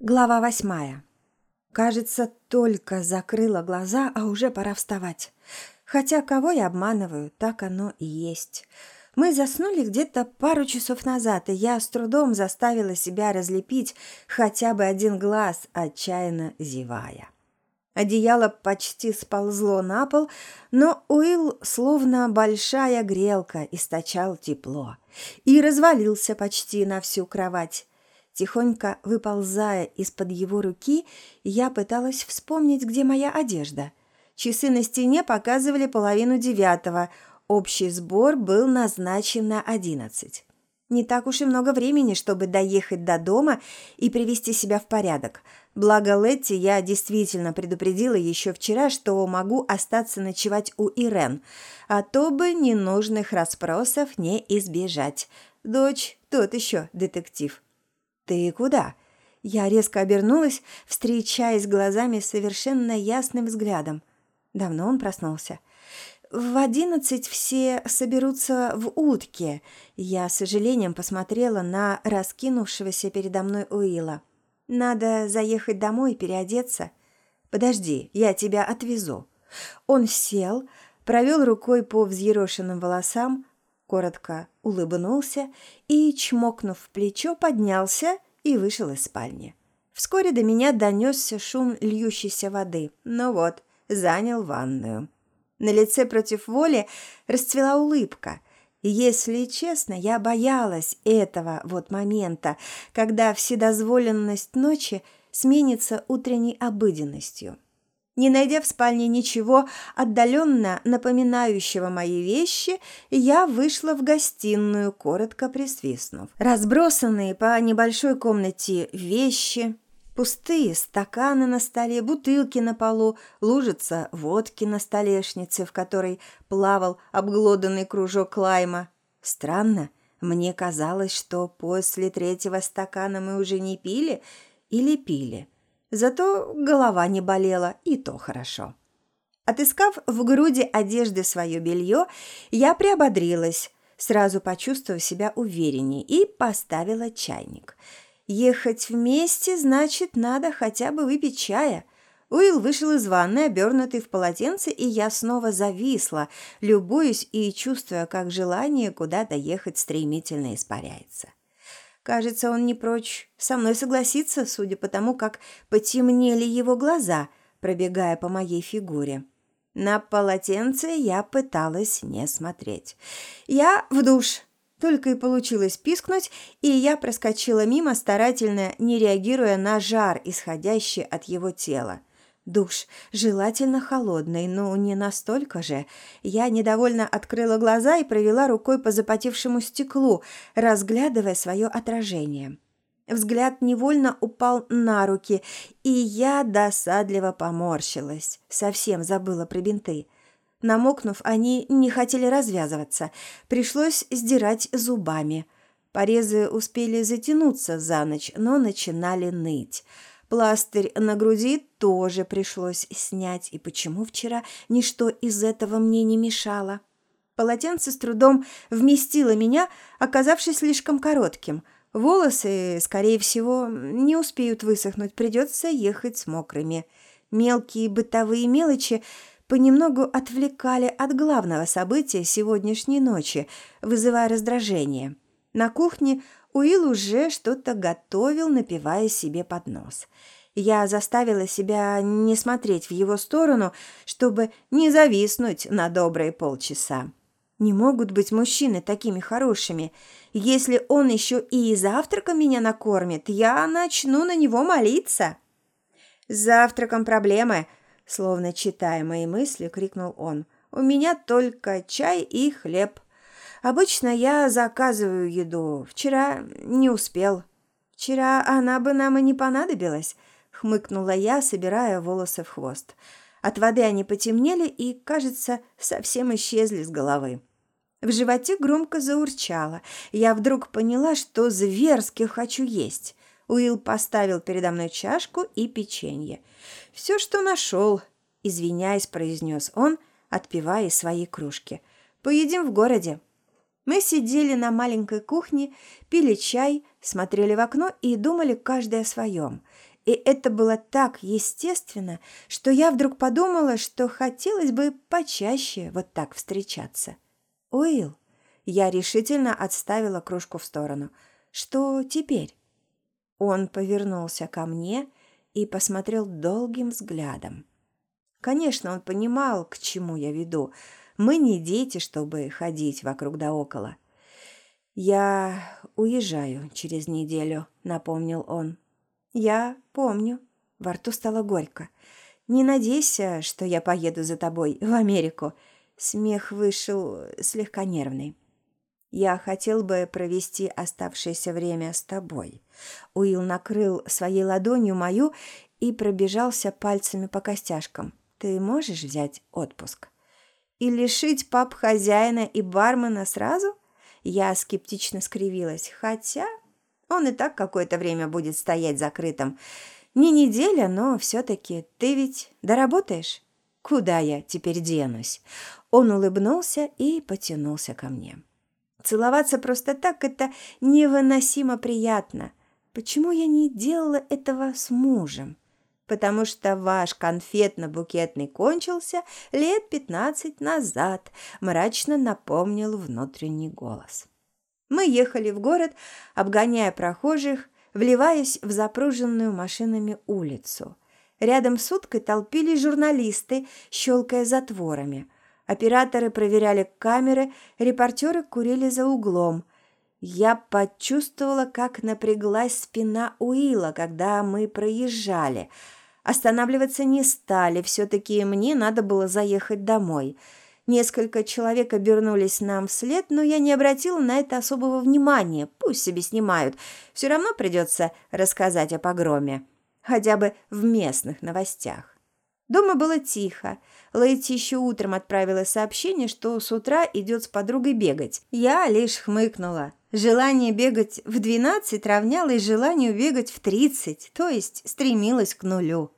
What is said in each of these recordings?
Глава восьмая. Кажется, только закрыла глаза, а уже пора вставать. Хотя кого я обманываю, так оно и есть. Мы заснули где-то пару часов назад, и я с трудом заставила себя разлепить хотя бы один глаз, отчаянно зевая. Одеяло почти сползло на пол, но Уилл, словно большая грелка, источал тепло и развалился почти на всю кровать. Тихонько выползая из-под его руки, я пыталась вспомнить, где моя одежда. Часы на стене показывали половину девятого, общий сбор был назначен на одиннадцать. Не так уж и много времени, чтобы доехать до дома и привести себя в порядок. Благо Летти я действительно предупредила еще вчера, что могу остаться ночевать у Ирен, а то бы ненужных расспросов не избежать. Дочь тот еще детектив. «Ты куда?» Я резко обернулась, встречаясь глазами с совершенно ясным взглядом. Давно он проснулся. «В одиннадцать все соберутся в утке». Я с сожалением посмотрела на раскинувшегося передо мной Уилла. «Надо заехать домой и переодеться». «Подожди, я тебя отвезу». Он сел, провел рукой по взъерошенным волосам, коротко улыбнулся и, чмокнув плечо, поднялся и вышел из спальни. Вскоре до меня донесся шум льющейся воды. Ну вот, занял ванную. На лице против воли расцвела улыбка. Если честно, я боялась этого вот момента, когда вседозволенность ночи сменится утренней обыденностью. Не найдя в спальне ничего отдаленно напоминающего мои вещи, я вышла в гостиную, коротко присвистнув. Разбросанные по небольшой комнате вещи, пустые стаканы на столе, бутылки на полу, лужица водки на столешнице, в которой плавал обглоданный кружок лайма. Странно, мне казалось, что после третьего стакана мы уже не пили или пили – Зато голова не болела, и то хорошо. Отыскав в груди одежды свое белье, я приободрилась, сразу почувствовав себя увереннее, и поставила чайник. Ехать вместе, значит, надо хотя бы выпить чая. Уилл вышел из ванны, обернутый в полотенце, и я снова зависла, любуясь и чувствуя, как желание куда-то ехать стремительно испаряется. Кажется, он не прочь со мной согласиться, судя по тому, как потемнели его глаза, пробегая по моей фигуре. На полотенце я пыталась не смотреть. «Я в душ!» Только и получилось пискнуть, и я проскочила мимо, старательно не реагируя на жар, исходящий от его тела. Душ, желательно холодный, но не настолько же. Я недовольно открыла глаза и провела рукой по запотевшему стеклу, разглядывая свое отражение. Взгляд невольно упал на руки, и я досадливо поморщилась. Совсем забыла про бинты. Намокнув, они не хотели развязываться. Пришлось сдирать зубами. Порезы успели затянуться за ночь, но начинали ныть. Пластырь на груди тоже пришлось снять, и почему вчера ничто из этого мне не мешало? Полотенце с трудом вместило меня, оказавшись слишком коротким. Волосы, скорее всего, не успеют высохнуть, придется ехать с мокрыми. Мелкие бытовые мелочи понемногу отвлекали от главного события сегодняшней ночи, вызывая раздражение. На кухне Уилл уже что-то готовил, напивая себе под нос. Я заставила себя не смотреть в его сторону, чтобы не зависнуть на добрые полчаса. Не могут быть мужчины такими хорошими. Если он еще и завтраком меня накормит, я начну на него молиться. Завтраком проблемы, словно читая мои мысли, крикнул он. У меня только чай и хлеб. Обычно я заказываю еду. Вчера не успел. Вчера она бы нам и не понадобилась, хмыкнула я, собирая волосы в хвост. От воды они потемнели и, кажется, совсем исчезли с головы. В животе громко заурчало. Я вдруг поняла, что зверски хочу есть. Уилл поставил передо мной чашку и печенье. «Все, что нашел», — извиняясь, произнес он, отпивая из своей кружки. «Поедим в городе». Мы сидели на маленькой кухне, пили чай, смотрели в окно и думали каждый о своем. И это было так естественно, что я вдруг подумала, что хотелось бы почаще вот так встречаться. «Уилл», я решительно отставила кружку в сторону. «Что теперь?» Он повернулся ко мне и посмотрел долгим взглядом. Конечно, он понимал, к чему я веду – мы не дети, чтобы ходить вокруг да около. «Я уезжаю через неделю», — напомнил он. «Я помню». Во рту стало горько. «Не надейся, что я поеду за тобой в Америку». Смех вышел слегка нервный. «Я хотел бы провести оставшееся время с тобой». Уилл накрыл своей ладонью мою и пробежался пальцами по костяшкам. «Ты можешь взять отпуск?» И лишить пап хозяина и бармена сразу? Я скептично скривилась, хотя он и так какое-то время будет стоять закрытым. Не неделя, но все-таки ты ведь доработаешь? Куда я теперь денусь? Он улыбнулся и потянулся ко мне. Целоваться просто так – это невыносимо приятно. Почему я не делала этого с мужем? Потому что ваш конфетно-букетный кончился лет пятнадцать назад», – мрачно напомнил внутренний голос. Мы ехали в город, обгоняя прохожих, вливаясь в запруженную машинами улицу. Рядом с уткой толпились журналисты, щелкая затворами. Операторы проверяли камеры, репортеры курили за углом. Я почувствовала, как напряглась спина Уилла, когда мы проезжали – Останавливаться не стали, все-таки мне надо было заехать домой. Несколько человек обернулись нам вслед, но я не обратила на это особого внимания. Пусть себе снимают. Все равно придется рассказать о погроме. Хотя бы в местных новостях. Дома было тихо. Лэйти еще утром отправила сообщение, что с утра идет с подругой бегать. Я лишь хмыкнула. Желание бегать в 12 равнялось желанию бегать в 30, то есть стремилась к нулю.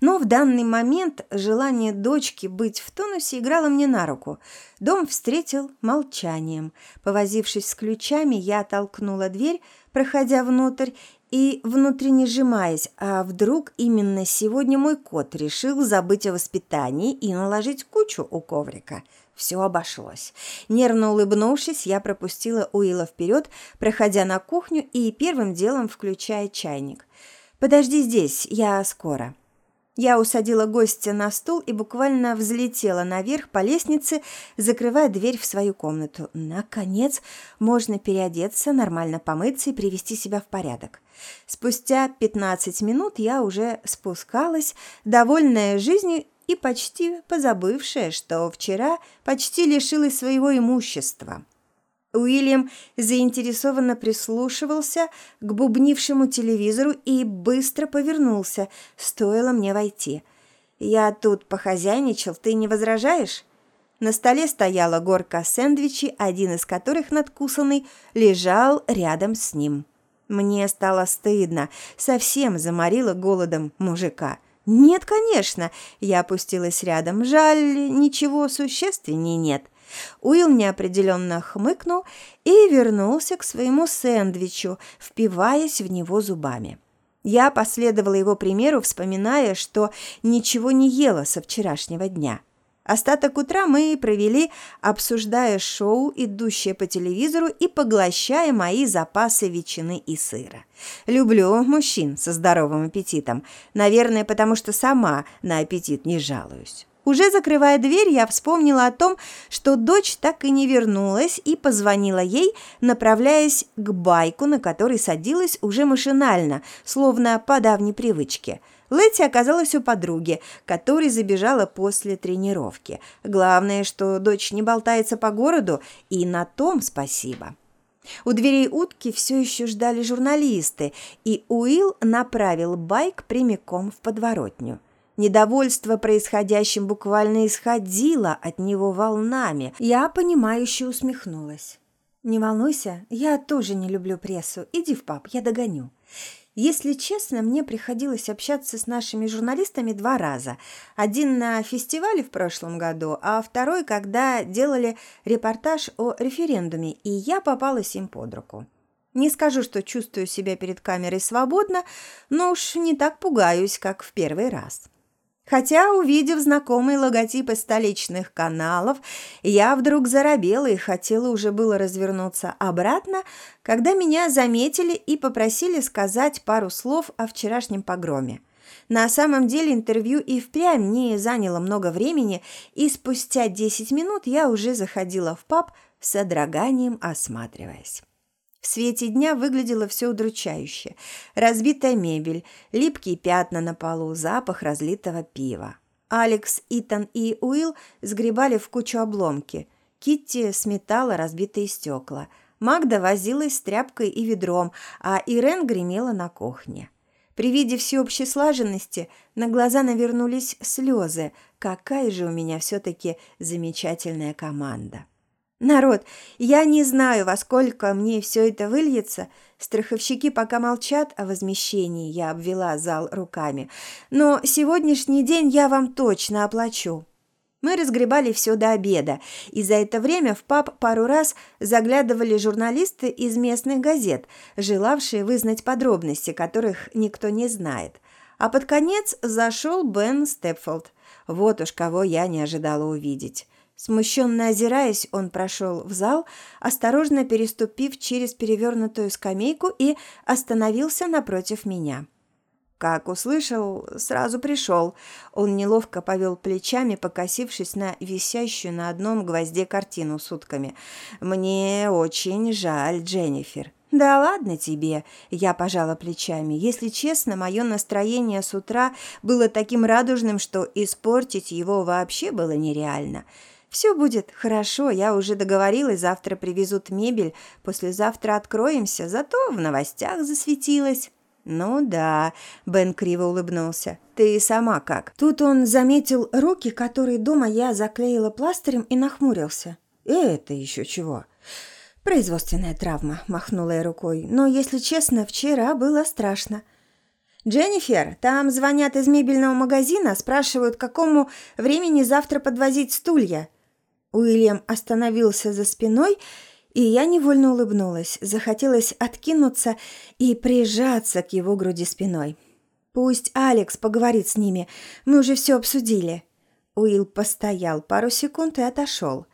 Но в данный момент желание дочки быть в тонусе играло мне на руку. Дом встретил молчанием. Повозившись с ключами, я толкнула дверь, проходя внутрь, и внутренне сжимаясь, а вдруг именно сегодня мой кот решил забыть о воспитании и наложить кучу у коврика. Все обошлось. Нервно улыбнувшись, я пропустила Уилла вперед, проходя на кухню и первым делом включая чайник. «Подожди здесь, я скоро». Я усадила гостя на стул и буквально взлетела наверх по лестнице, закрывая дверь в свою комнату. Наконец, можно переодеться, нормально помыться и привести себя в порядок. Спустя 15 минут я уже спускалась, довольная жизнью и почти позабывшая, что вчера почти лишилась своего имущества. Уильям заинтересованно прислушивался к бубнившему телевизору и быстро повернулся, стоило мне войти. «Я тут похозяйничал, ты не возражаешь?» На столе стояла горка сэндвичей, один из которых надкусанный лежал рядом с ним. Мне стало стыдно, совсем заморила голодом мужика. «Нет, конечно!» Я опустилась рядом. «Жаль, ничего существенней нет». Уилл неопределенно хмыкнул и вернулся к своему сэндвичу, впиваясь в него зубами. Я последовала его примеру, вспоминая, что ничего не ела со вчерашнего дня. Остаток утра мы провели, обсуждая шоу, идущее по телевизору, и поглощая мои запасы ветчины и сыра. Люблю мужчин со здоровым аппетитом, наверное, потому что сама на аппетит не жалуюсь. Уже закрывая дверь, я вспомнила о том, что дочь так и не вернулась, и позвонила ей, направляясь к байку, на который садилась уже машинально, словно по давней привычке. Летти оказалась у подруги, которой забежала после тренировки. Главное, что дочь не болтается по городу, и на том спасибо. У дверей утки все еще ждали журналисты, и Уилл направил байк прямиком в подворотню. Недовольство происходящим буквально исходило от него волнами. Я, понимающе усмехнулась. «Не волнуйся, я тоже не люблю прессу. Иди в паб, я догоню». Если честно, мне приходилось общаться с нашими журналистами два раза. Один на фестивале в прошлом году, а второй, когда делали репортаж о референдуме, и я попалась им под руку. Не скажу, что чувствую себя перед камерой свободно, но уж не так пугаюсь, как в первый раз. Хотя, увидев знакомые логотипы столичных каналов, я вдруг заробела и хотела уже было развернуться обратно, когда меня заметили и попросили сказать пару слов о вчерашнем погроме. На самом деле интервью и впрямь не заняло много времени, и спустя 10 минут я уже заходила в паб с содроганием осматриваясь. В свете дня выглядело все удручающе. Разбитая мебель, липкие пятна на полу, запах разлитого пива. Алекс, Итан и Уилл сгребали в кучу обломки. Китти сметала разбитые стекла. Магда возилась с тряпкой и ведром, а Ирен гремела на кухне. При виде всеобщей слаженности на глаза навернулись слезы. Какая же у меня все-таки замечательная команда. «Народ, я не знаю, во сколько мне все это выльется. Страховщики пока молчат о возмещении, я обвела зал руками. Но сегодняшний день я вам точно оплачу». Мы разгребали все до обеда, и за это время в паб пару раз заглядывали журналисты из местных газет, желавшие вызнать подробности, которых никто не знает. А под конец зашел Бен Степфолд. Вот уж кого я не ожидала увидеть. Смущенно озираясь, он прошел в зал, осторожно переступив через перевернутую скамейку и остановился напротив меня. Как услышал, сразу пришел. Он неловко повел плечами, покосившись на висящую на одном гвозде картину с утками. «Мне очень жаль, Дженнифер». «Да ладно тебе», – я пожала плечами. «Если честно, мое настроение с утра было таким радужным, что испортить его вообще было нереально». Все будет хорошо, я уже договорилась, завтра привезут мебель, послезавтра откроемся, зато в новостях засветилась. «Ну да», – Бен криво улыбнулся. «Ты сама как?» Тут он заметил руки, которые дома я заклеила пластырем и нахмурился. «Это еще чего?» «Производственная травма», – махнула я рукой. «Но, если честно, вчера было страшно». «Дженнифер, там звонят из мебельного магазина, спрашивают, какому времени завтра подвозить стулья». Уильям остановился за спиной, и я невольно улыбнулась. Захотелось откинуться и прижаться к его груди спиной. «Пусть Алекс поговорит с ними, мы уже все обсудили». Уилл постоял пару секунд и отошел.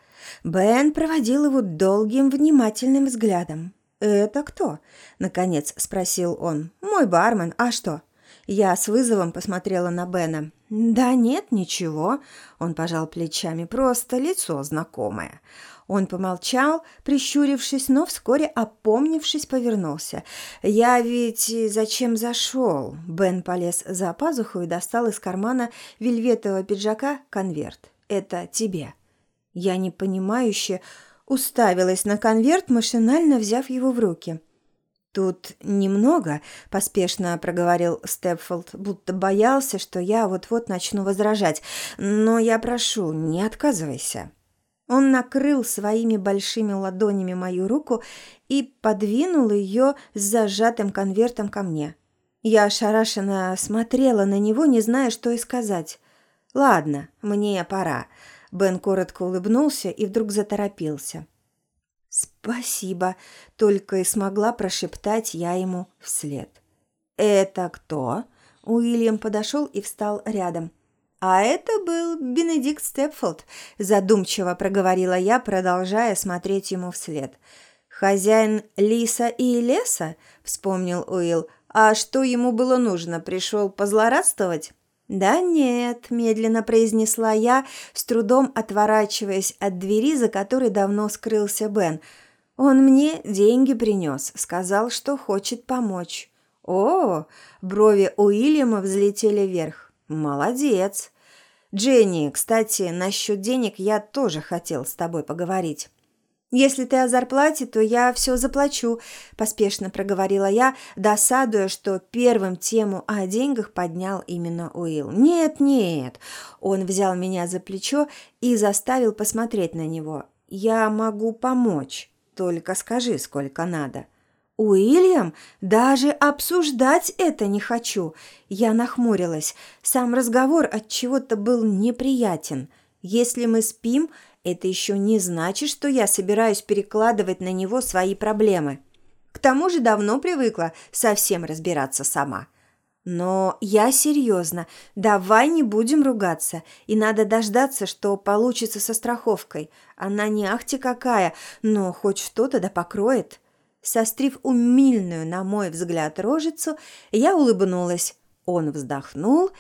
Бен проводил его долгим внимательным взглядом. «Это кто?» – наконец спросил он. «Мой бармен. А что?» Я с вызовом посмотрела на Бена. «Да нет, ничего», – он пожал плечами, – «просто лицо знакомое». Он помолчал, прищурившись, но вскоре, опомнившись, повернулся. «Я ведь зачем зашел?» Бен полез за пазуху и достал из кармана вельветового пиджака конверт. «Это тебе». Я непонимающе уставилась на конверт, машинально взяв его в руки – «Тут немного», – поспешно проговорил Степфолд, будто боялся, что я вот-вот начну возражать. «Но я прошу, не отказывайся». Он накрыл своими большими ладонями мою руку и подвинул ее с зажатым конвертом ко мне. Я ошарашенно смотрела на него, не зная, что и сказать. «Ладно, мне пора». Бен коротко улыбнулся и вдруг заторопился. «Спасибо», — только и смогла прошептать я ему вслед. «Это кто?» Уильям подошел и встал рядом. «А это был Бенедикт Степфолд», – задумчиво проговорила я, продолжая смотреть ему вслед. «Хозяин лиса и леса?» – вспомнил Уилл. «А что ему было нужно? Пришел позлорадствовать?» «Да нет», – медленно произнесла я, с трудом отворачиваясь от двери, за которой давно скрылся Бен. «Он мне деньги принес, сказал, что хочет помочь». «О!» – брови Уильяма взлетели вверх. «Молодец!» «Дженни, кстати, насчет денег я тоже хотел с тобой поговорить». «Если ты о зарплате, то я все заплачу», – поспешно проговорила я, досадуя, что первым тему о деньгах поднял именно Уилл. «Нет, нет», – он взял меня за плечо и заставил посмотреть на него. «Я могу помочь, только скажи, сколько надо». Уильям, даже обсуждать это не хочу. Я нахмурилась. Сам разговор от чего-то был неприятен. Если мы спим, это еще не значит, что я собираюсь перекладывать на него свои проблемы. К тому же давно привыкла совсем разбираться сама. Но я серьезно. Давай не будем ругаться. И надо дождаться, что получится со страховкой. Она не ахти какая, но хоть что-то да покроет. Сострив умильную, на мой взгляд, рожицу, я улыбнулась. Он вздохнул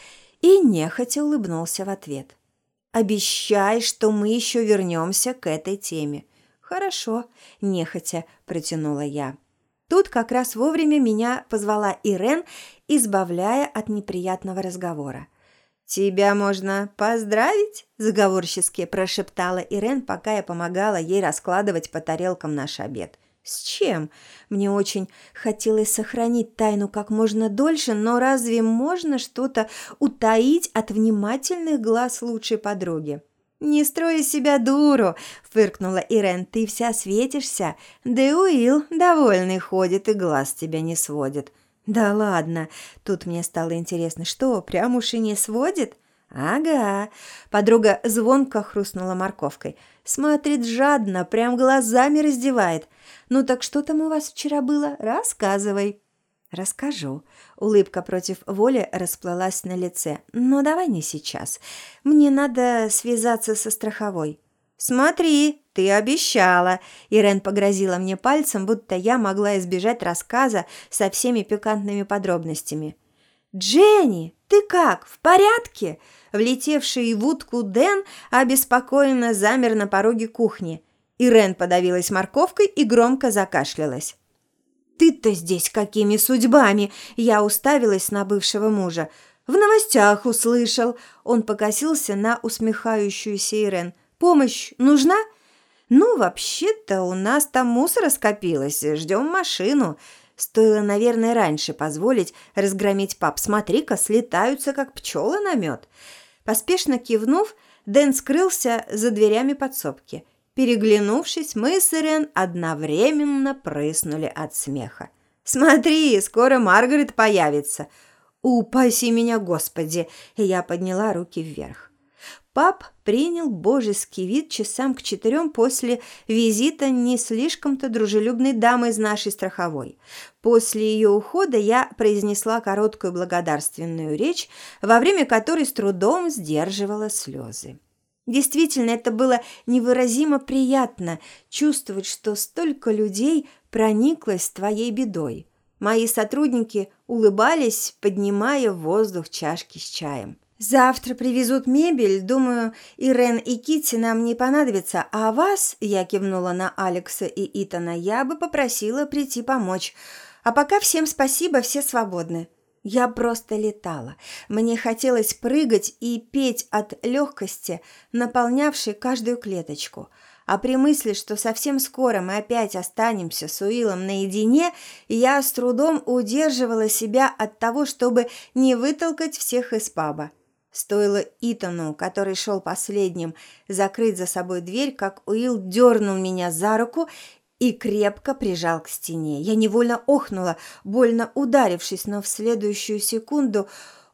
и нехотя улыбнулся в ответ. «Обещай, что мы еще вернемся к этой теме». «Хорошо», – нехотя протянула я. Тут как раз вовремя меня позвала Ирен, избавляя от неприятного разговора. «Тебя можно поздравить?» – заговорчески прошептала Ирен, пока я помогала ей раскладывать по тарелкам наш обед. С чем? Мне очень хотелось сохранить тайну как можно дольше, но разве можно что-то утаить от внимательных глаз лучшей подруги? «Не строй из себя дуру!» – фыркнула Ирен. «Ты вся светишься. Да и Уилл довольный ходит и глаз тебя не сводит». «Да ладно!» Тут мне стало интересно, что, прям уж и не сводит? «Ага». Подруга звонко хрустнула морковкой. Смотрит жадно, прям глазами раздевает. «Ну так что там у вас вчера было? Рассказывай». «Расскажу». Улыбка против воли расплылась на лице. «Но давай не сейчас. Мне надо связаться со страховой». «Смотри, ты обещала!» Ирен погрозила мне пальцем, будто я могла избежать рассказа со всеми пикантными подробностями. «Дженни, ты как, в порядке?» Влетевший в утку Дэн обеспокоенно замер на пороге кухни. Ирен подавилась морковкой и громко закашлялась. «Ты-то здесь какими судьбами?» Я уставилась на бывшего мужа. «В новостях услышал». Он покосился на усмехающуюся Ирен. «Помощь нужна?» «Ну, вообще-то у нас там мусора скопилось. Ждем машину». Стоило, наверное, раньше позволить разгромить пап. Смотри-ка, слетаются, как пчелы на мед. Поспешно кивнув, Дэн скрылся за дверями подсобки. Переглянувшись, мы с Ирен одновременно прыснули от смеха. «Смотри, скоро Маргарет появится!» «Упаси меня, Господи!» Я подняла руки вверх. Пап принял божеский вид часам к четырем после визита не слишком-то дружелюбной дамы из нашей страховой. После ее ухода я произнесла короткую благодарственную речь, во время которой с трудом сдерживала слезы. Действительно, это было невыразимо приятно чувствовать, что столько людей прониклось твоей бедой. Мои сотрудники улыбались, поднимая в воздух чашки с чаем. Завтра привезут мебель. Думаю, Ирен и Кити нам не понадобятся, а вас, я кивнула на Алекса и Итана, я бы попросила прийти помочь. А пока всем спасибо, все свободны. Я просто летала. Мне хотелось прыгать и петь от легкости, наполнявшей каждую клеточку. А при мысли, что совсем скоро мы опять останемся с Уиллом наедине, я с трудом удерживала себя от того, чтобы не вытолкать всех из паба. Стоило Итану, который шел последним, закрыть за собой дверь, как Уилл дернул меня за руку и крепко прижал к стене. Я невольно охнула, больно ударившись, но в следующую секунду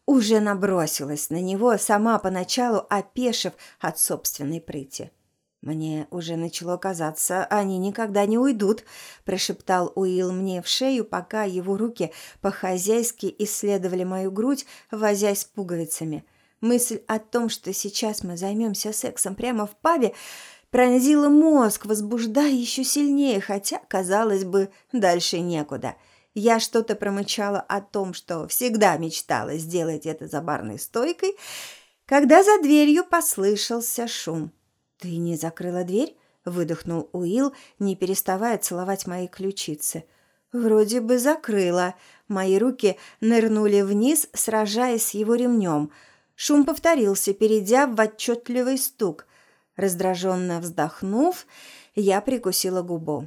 уже набросилась на него, сама поначалу опешив от собственной прыти. «Мне уже начало казаться, они никогда не уйдут», – прошептал Уилл мне в шею, пока его руки по-хозяйски исследовали мою грудь, возясь пуговицами – Мысль о том, что сейчас мы займемся сексом прямо в пабе, пронзила мозг, возбуждая еще сильнее, хотя, казалось бы, дальше некуда. Я что-то промычала о том, что всегда мечтала сделать это за барной стойкой, когда за дверью послышался шум. «Ты не закрыла дверь?» – выдохнул Уилл, не переставая целовать мои ключицы. «Вроде бы закрыла». Мои руки нырнули вниз, сражаясь с его ремнем – Шум повторился, перейдя в отчетливый стук. Раздраженно вздохнув, я прикусила губу.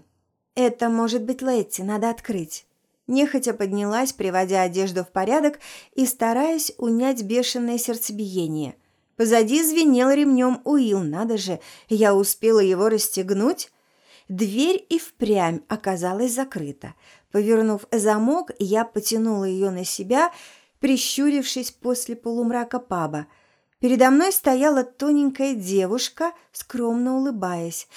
«Это может быть Летти, надо открыть». Нехотя поднялась, приводя одежду в порядок и стараясь унять бешеное сердцебиение. Позади звенел ремнем Уилл, надо же, я успела его расстегнуть. Дверь и впрямь оказалась закрыта. Повернув замок, я потянула ее на себя, прищурившись после полумрака паба. Передо мной стояла тоненькая девушка, скромно улыбаясь.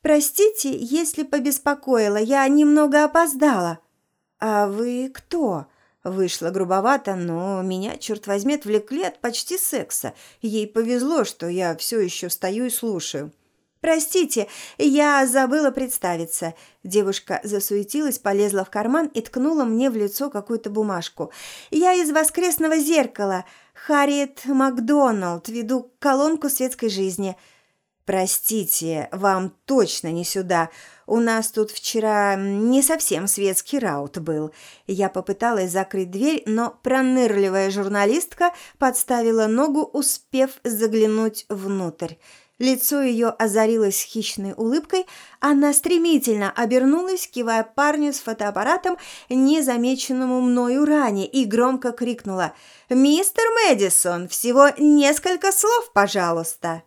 «Простите, если побеспокоила, я немного опоздала». «А вы кто?» Вышло грубовато, но меня, черт возьми, отвлекли от почти секса. Ей повезло, что я все еще стою и слушаю. «Простите, я забыла представиться». Девушка засуетилась, полезла в карман и ткнула мне в лицо какую-то бумажку. «Я из «Воскресного зеркала». Харриет Макдоналд. Веду колонку светской жизни». «Простите, вам точно не сюда. У нас тут вчера не совсем светский раут был». Я попыталась закрыть дверь, но пронырливая журналистка подставила ногу, успев заглянуть внутрь. Лицо ее озарилось хищной улыбкой, она стремительно обернулась, кивая парню с фотоаппаратом, незамеченному мною ранее, и громко крикнула «Мистер Мэдисон, всего несколько слов, пожалуйста!»